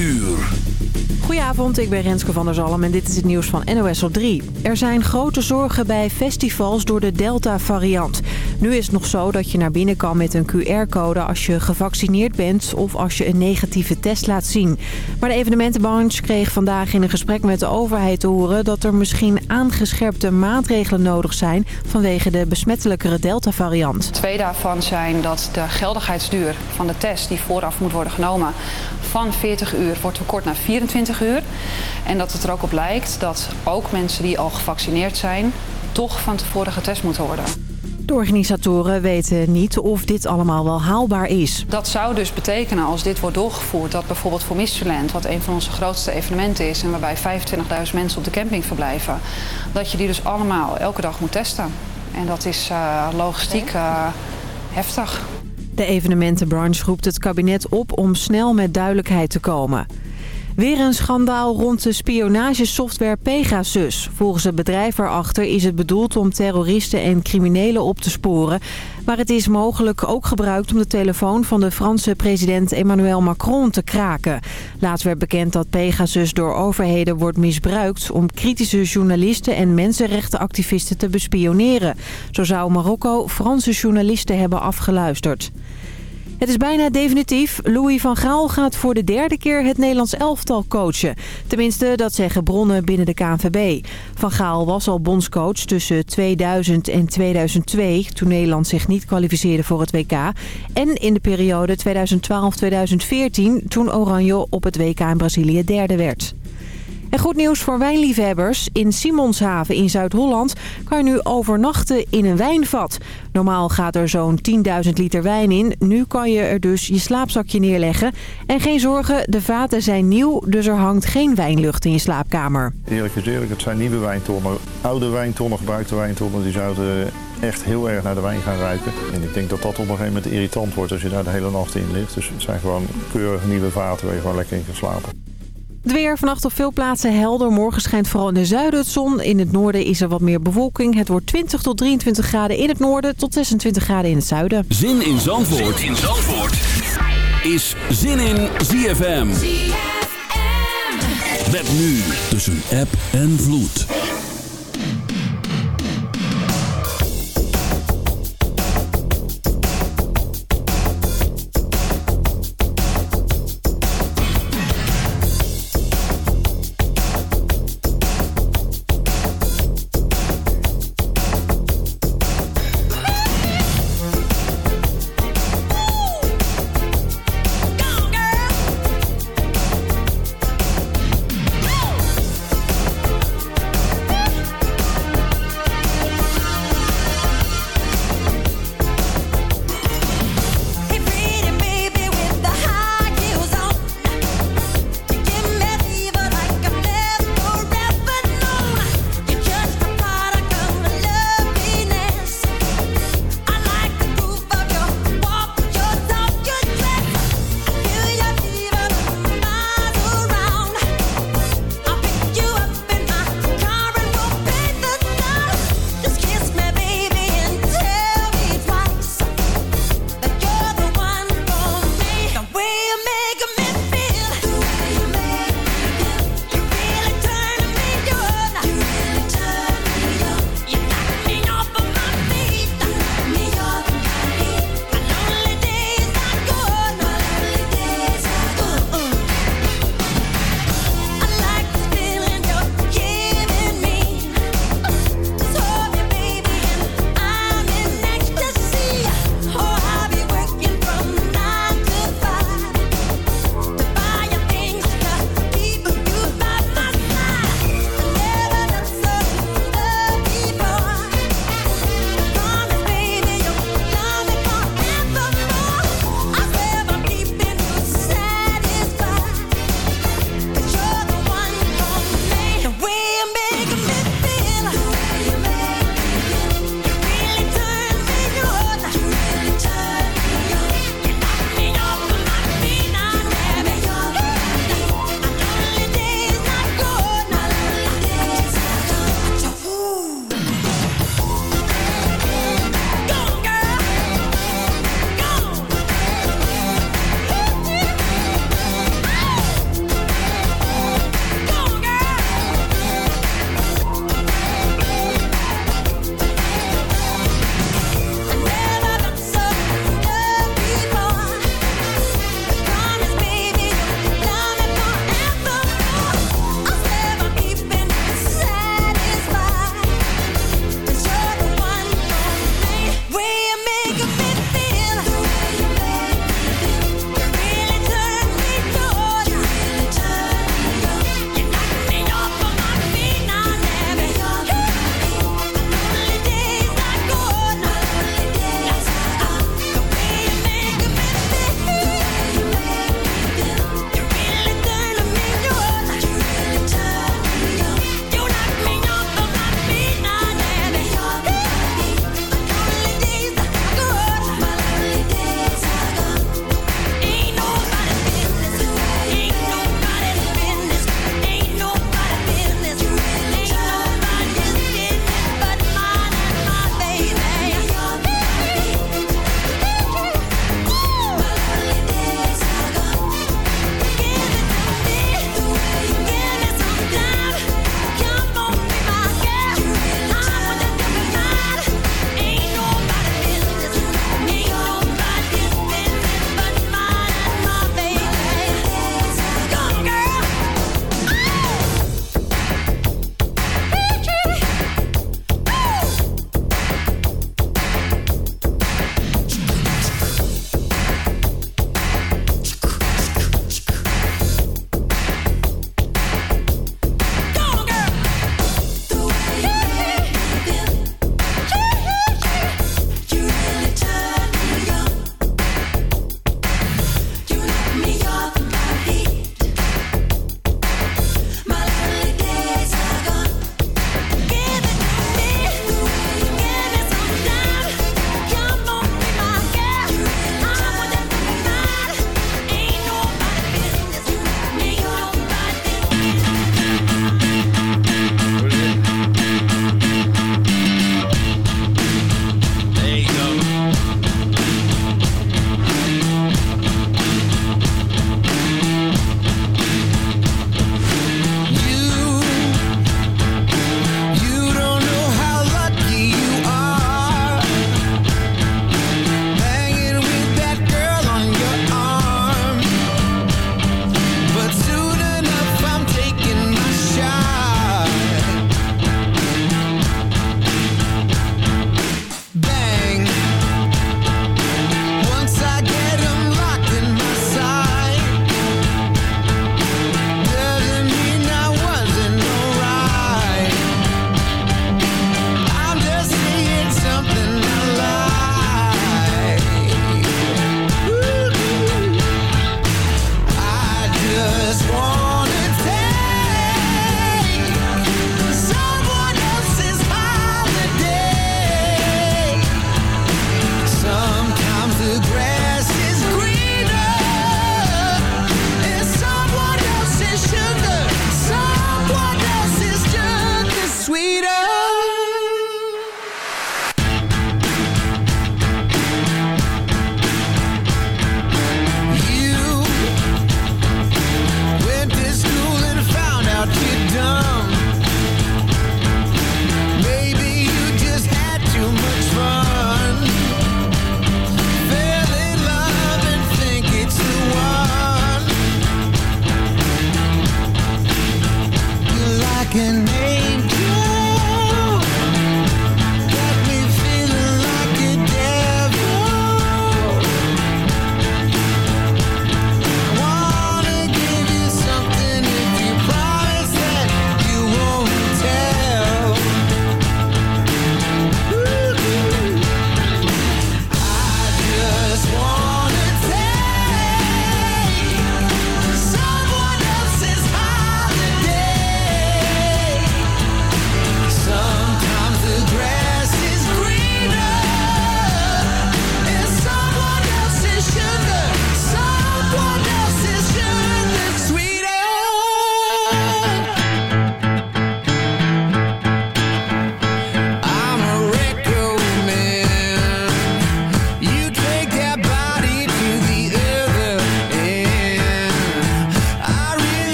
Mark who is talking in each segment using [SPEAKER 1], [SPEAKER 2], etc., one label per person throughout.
[SPEAKER 1] uur.
[SPEAKER 2] Goedenavond, ik ben Renske van der Zalm en dit is het nieuws van NOS op 3. Er zijn grote zorgen bij festivals door de Delta-variant. Nu is het nog zo dat je naar binnen kan met een QR-code als je gevaccineerd bent of als je een negatieve test laat zien. Maar de evenementenbranche kreeg vandaag in een gesprek met de overheid te horen dat er misschien aangescherpte maatregelen nodig zijn vanwege de besmettelijkere Delta-variant.
[SPEAKER 3] Twee daarvan zijn dat de geldigheidsduur van de test die vooraf moet worden genomen van 40 uur wordt verkort naar 24 uur. En dat het er ook op lijkt dat ook mensen die al gevaccineerd zijn toch van tevoren getest moeten worden.
[SPEAKER 2] De organisatoren weten niet of dit allemaal wel haalbaar is.
[SPEAKER 3] Dat zou dus betekenen als dit wordt doorgevoerd dat bijvoorbeeld voor Mysteryland, wat een van onze grootste evenementen is en waarbij 25.000 mensen op de camping verblijven, dat je die dus allemaal elke dag moet testen. En dat is uh, logistiek uh, heftig.
[SPEAKER 2] De evenementenbranche roept het kabinet op om snel met duidelijkheid te komen. Weer een schandaal rond de spionagesoftware Pegasus. Volgens het bedrijf erachter is het bedoeld om terroristen en criminelen op te sporen. Maar het is mogelijk ook gebruikt om de telefoon van de Franse president Emmanuel Macron te kraken. Laatst werd bekend dat Pegasus door overheden wordt misbruikt... om kritische journalisten en mensenrechtenactivisten te bespioneren. Zo zou Marokko Franse journalisten hebben afgeluisterd. Het is bijna definitief. Louis van Gaal gaat voor de derde keer het Nederlands elftal coachen. Tenminste, dat zeggen bronnen binnen de KNVB. Van Gaal was al bondscoach tussen 2000 en 2002... toen Nederland zich niet kwalificeerde voor het WK. En in de periode 2012-2014 toen Oranje op het WK in Brazilië derde werd. En goed nieuws voor wijnliefhebbers. In Simonshaven in Zuid-Holland kan je nu overnachten in een wijnvat. Normaal gaat er zo'n 10.000 liter wijn in. Nu kan je er dus je slaapzakje neerleggen. En geen zorgen, de vaten zijn nieuw, dus er hangt geen wijnlucht in je slaapkamer.
[SPEAKER 4] Eerlijk is eerlijk, het zijn nieuwe wijntonnen. Oude wijntonnen, gebruikte wijntonnen, die zouden echt heel erg naar de wijn gaan ruiken. En ik denk dat dat op een gegeven moment irritant wordt als je daar de hele nacht in ligt. Dus het zijn gewoon keurige nieuwe vaten waar je gewoon lekker in kan slapen.
[SPEAKER 2] Het weer vannacht op veel plaatsen helder. Morgen schijnt vooral in de zuiden het zon. In het noorden is er wat meer bewolking. Het wordt 20 tot 23 graden in het noorden tot 26 graden in het zuiden.
[SPEAKER 1] Zin in Zandvoort, zin in Zandvoort. is Zin in ZFM. ZFM. Met nu tussen app en vloed.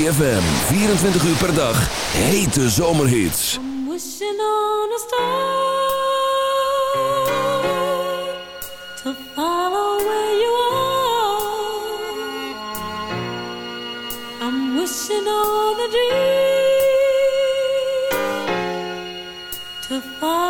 [SPEAKER 1] ZFM. 24 uur per dag. Hete zomerhits.
[SPEAKER 5] I'm wishing on a star. To follow where you are. I'm wishing on a dream. To follow.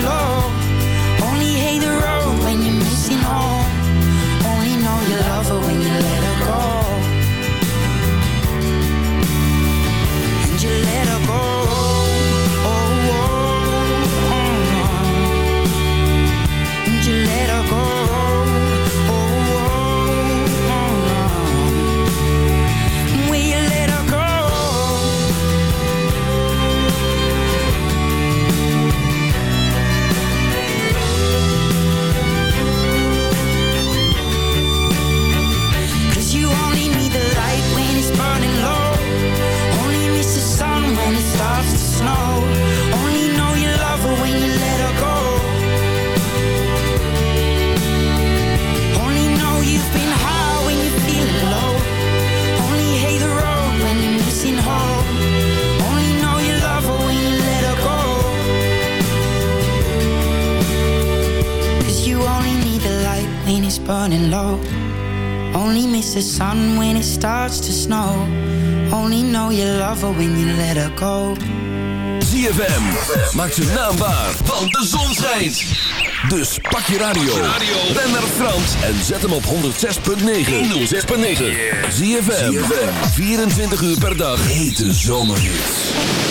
[SPEAKER 6] know you love her when you let her go.
[SPEAKER 1] ZFM, maak zijn naam waar, want de zon schijnt. Dus pak je radio, ben naar Frans en zet hem op 106.9. 106.9. ZFM, 24 uur per dag. Hete zomerhits.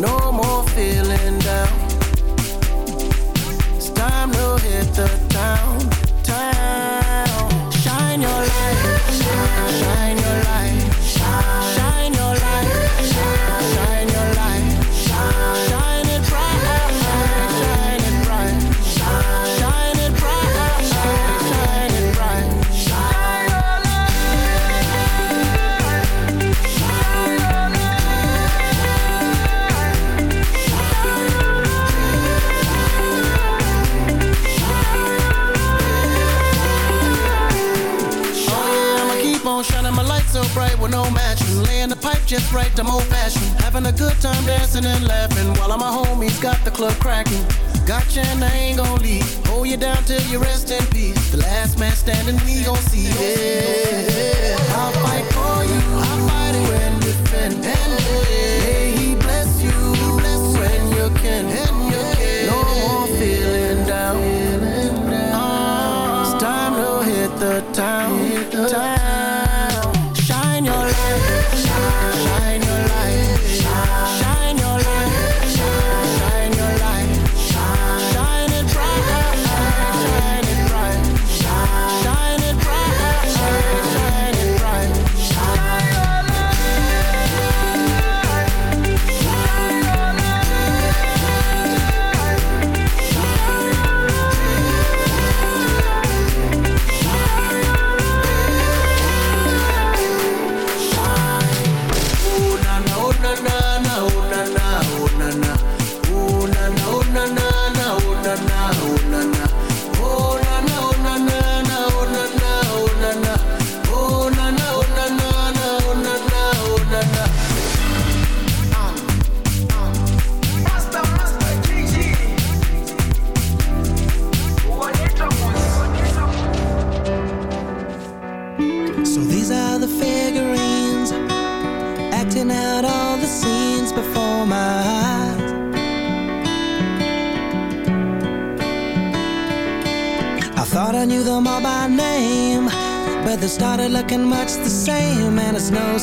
[SPEAKER 7] No more feeling down. no matching. Laying the pipe just right, I'm old fashioned. Having a good time dancing and laughing while all my homies got the club cracking. Gotcha and I ain't gon' leave. Hold you down till you rest in peace. The last man standing, we gon' see. Yeah, I'll fight for you. I'll fight it when you can. And may he bless you, when you can.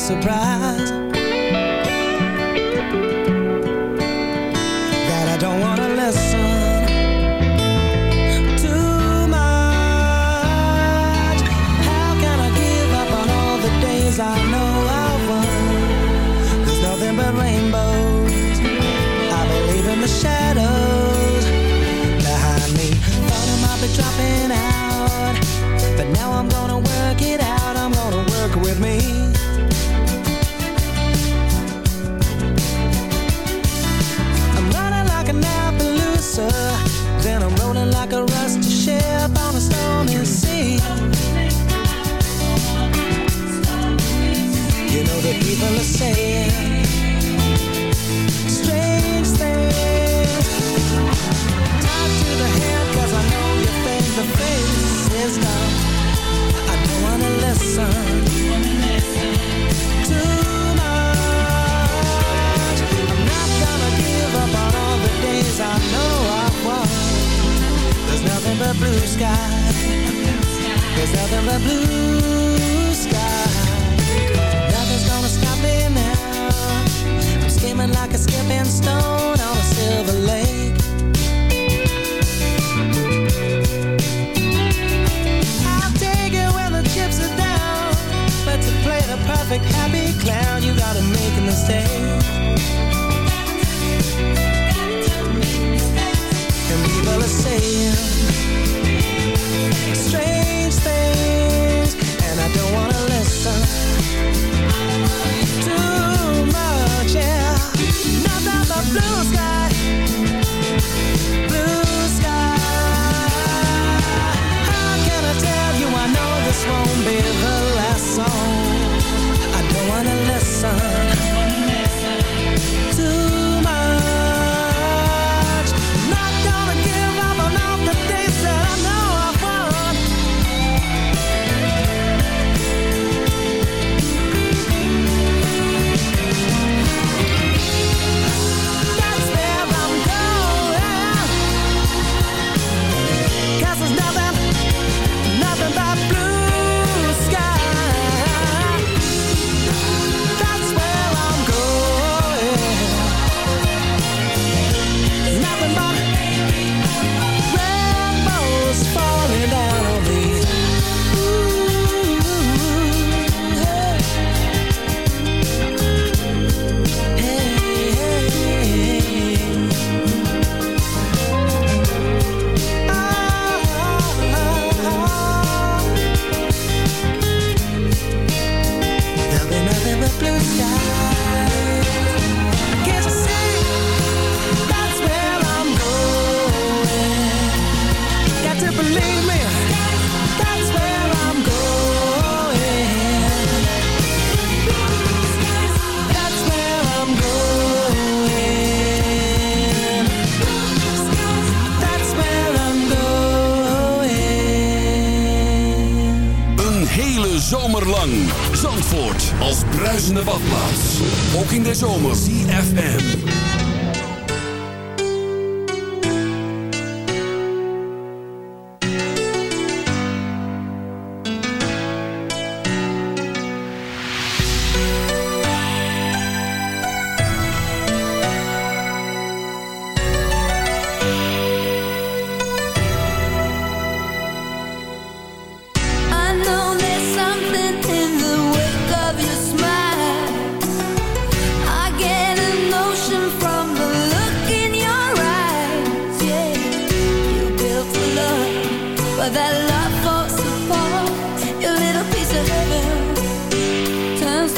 [SPEAKER 8] surprise.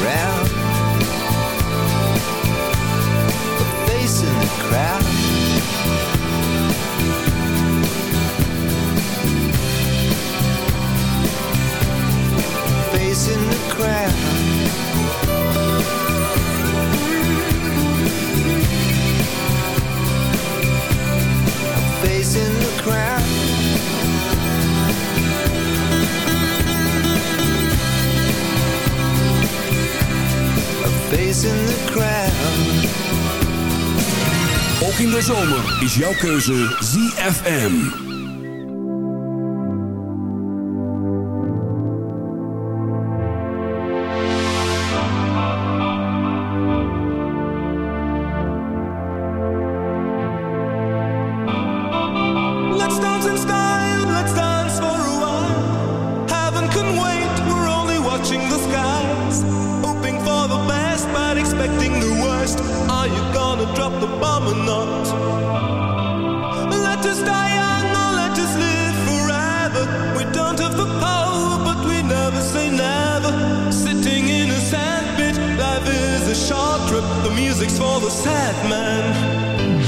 [SPEAKER 4] round in the crowd.
[SPEAKER 1] Ook in de zomer is jouw keuze ZFM.
[SPEAKER 9] is a short trip, the music's for the sad man.